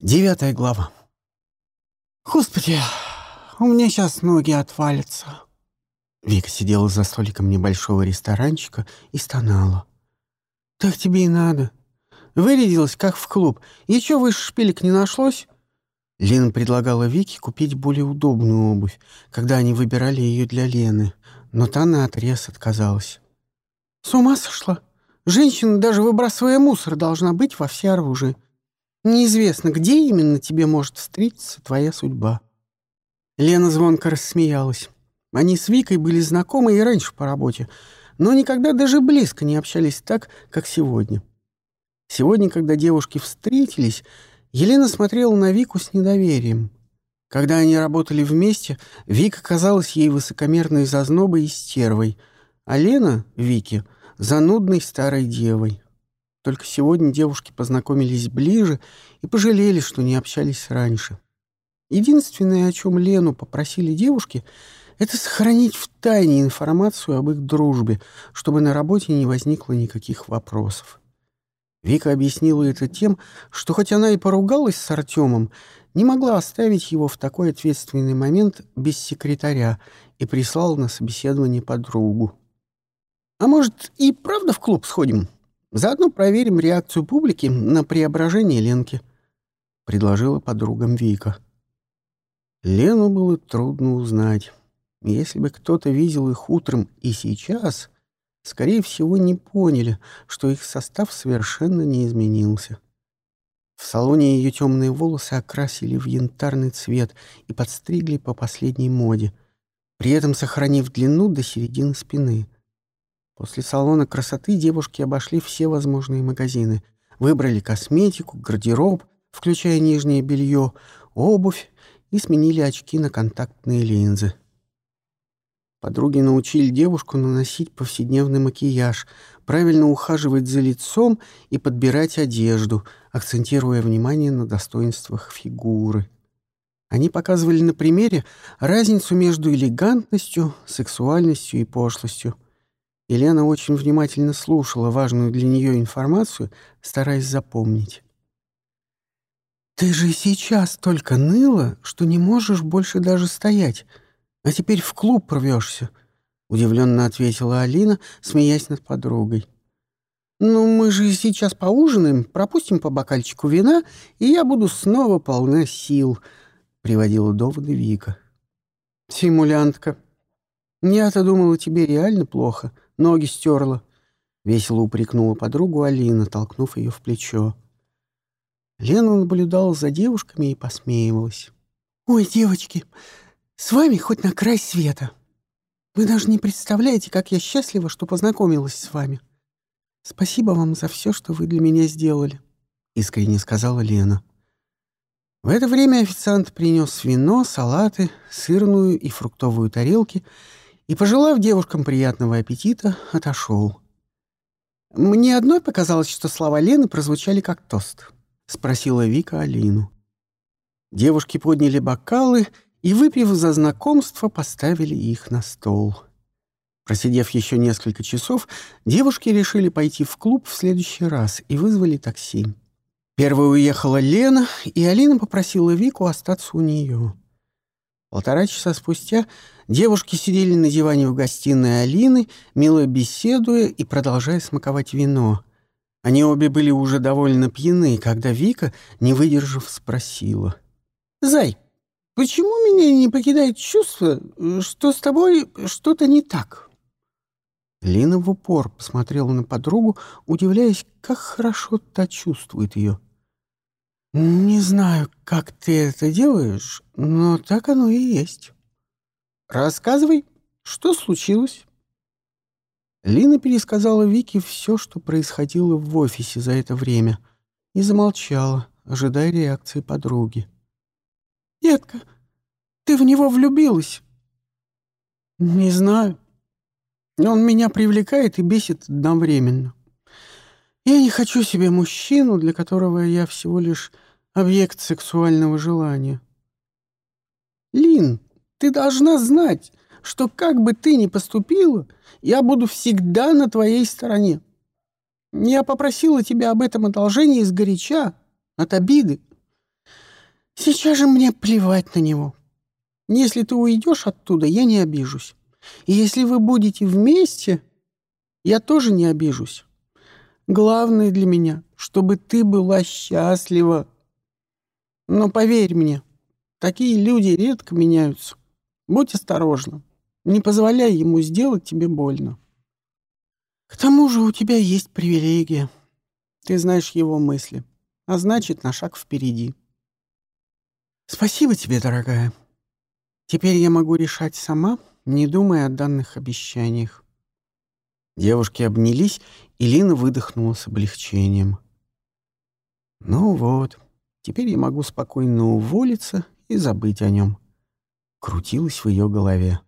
Девятая глава. «Господи, у меня сейчас ноги отвалятся». Вика сидела за столиком небольшого ресторанчика и стонала. «Так тебе и надо. Вырядилась, как в клуб. Еще выше шпилек не нашлось?» Лена предлагала Вике купить более удобную обувь, когда они выбирали ее для Лены, но та наотрез отказалась. «С ума сошла? Женщина, даже выбрасывая мусор, должна быть во всеоружии. Неизвестно, где именно тебе может встретиться твоя судьба». Лена звонко рассмеялась. Они с Викой были знакомы и раньше по работе, но никогда даже близко не общались так, как сегодня. Сегодня, когда девушки встретились, Елена смотрела на Вику с недоверием. Когда они работали вместе, Вика казалась ей высокомерной зазнобой и стервой, а Лена — Вике — занудной старой девой. Только сегодня девушки познакомились ближе и пожалели, что не общались раньше. Единственное, о чем Лену попросили девушки, это сохранить в тайне информацию об их дружбе, чтобы на работе не возникло никаких вопросов. Вика объяснила это тем, что хоть она и поругалась с Артемом, не могла оставить его в такой ответственный момент без секретаря и прислала на собеседование подругу. «А может, и правда в клуб сходим?» Заодно проверим реакцию публики на преображение Ленки», — предложила подругам Вика. Лену было трудно узнать. Если бы кто-то видел их утром и сейчас, скорее всего, не поняли, что их состав совершенно не изменился. В салоне ее темные волосы окрасили в янтарный цвет и подстригли по последней моде, при этом сохранив длину до середины спины — После салона красоты девушки обошли все возможные магазины. Выбрали косметику, гардероб, включая нижнее белье, обувь и сменили очки на контактные линзы. Подруги научили девушку наносить повседневный макияж, правильно ухаживать за лицом и подбирать одежду, акцентируя внимание на достоинствах фигуры. Они показывали на примере разницу между элегантностью, сексуальностью и пошлостью — Елена очень внимательно слушала важную для нее информацию, стараясь запомнить. «Ты же сейчас только ныла, что не можешь больше даже стоять, а теперь в клуб рвешься», — удивленно ответила Алина, смеясь над подругой. «Ну, мы же сейчас поужинаем, пропустим по бокальчику вина, и я буду снова полна сил», — приводила доводы Вика. «Симулянтка. Я-то думала, тебе реально плохо, Ноги стерла. Весело упрекнула подругу Алина, толкнув ее в плечо. Лена наблюдала за девушками и посмеивалась. «Ой, девочки, с вами хоть на край света. Вы даже не представляете, как я счастлива, что познакомилась с вами. Спасибо вам за все, что вы для меня сделали», — искренне сказала Лена. В это время официант принес вино, салаты, сырную и фруктовую тарелки — и, пожелав девушкам приятного аппетита, отошел. «Мне одной показалось, что слова Лены прозвучали как тост», — спросила Вика Алину. Девушки подняли бокалы и, выпив за знакомство, поставили их на стол. Просидев еще несколько часов, девушки решили пойти в клуб в следующий раз и вызвали такси. Первой уехала Лена, и Алина попросила Вику остаться у нее. Полтора часа спустя девушки сидели на диване в гостиной Алины, мило беседуя и продолжая смаковать вино. Они обе были уже довольно пьяны, когда Вика, не выдержав, спросила. «Зай, почему меня не покидает чувство, что с тобой что-то не так?» Лина в упор посмотрела на подругу, удивляясь, как хорошо та чувствует ее. «Не знаю, как ты это делаешь, но так оно и есть». «Рассказывай, что случилось?» Лина пересказала Вике все, что происходило в офисе за это время, и замолчала, ожидая реакции подруги. «Детка, ты в него влюбилась?» «Не знаю. Он меня привлекает и бесит одновременно. Я не хочу себе мужчину, для которого я всего лишь объект сексуального желания. Лин, ты должна знать, что как бы ты ни поступила, я буду всегда на твоей стороне. Я попросила тебя об этом одолжении сгоряча, от обиды. Сейчас же мне плевать на него. Если ты уйдешь оттуда, я не обижусь. И если вы будете вместе, я тоже не обижусь. Главное для меня, чтобы ты была счастлива. Но поверь мне, такие люди редко меняются. Будь осторожна. Не позволяй ему сделать тебе больно. К тому же у тебя есть привилегия. Ты знаешь его мысли, а значит, на шаг впереди. Спасибо тебе, дорогая. Теперь я могу решать сама, не думая о данных обещаниях. Девушки обнялись, и Лина выдохнула с облегчением. Ну вот, теперь я могу спокойно уволиться и забыть о нем. Крутилось в ее голове.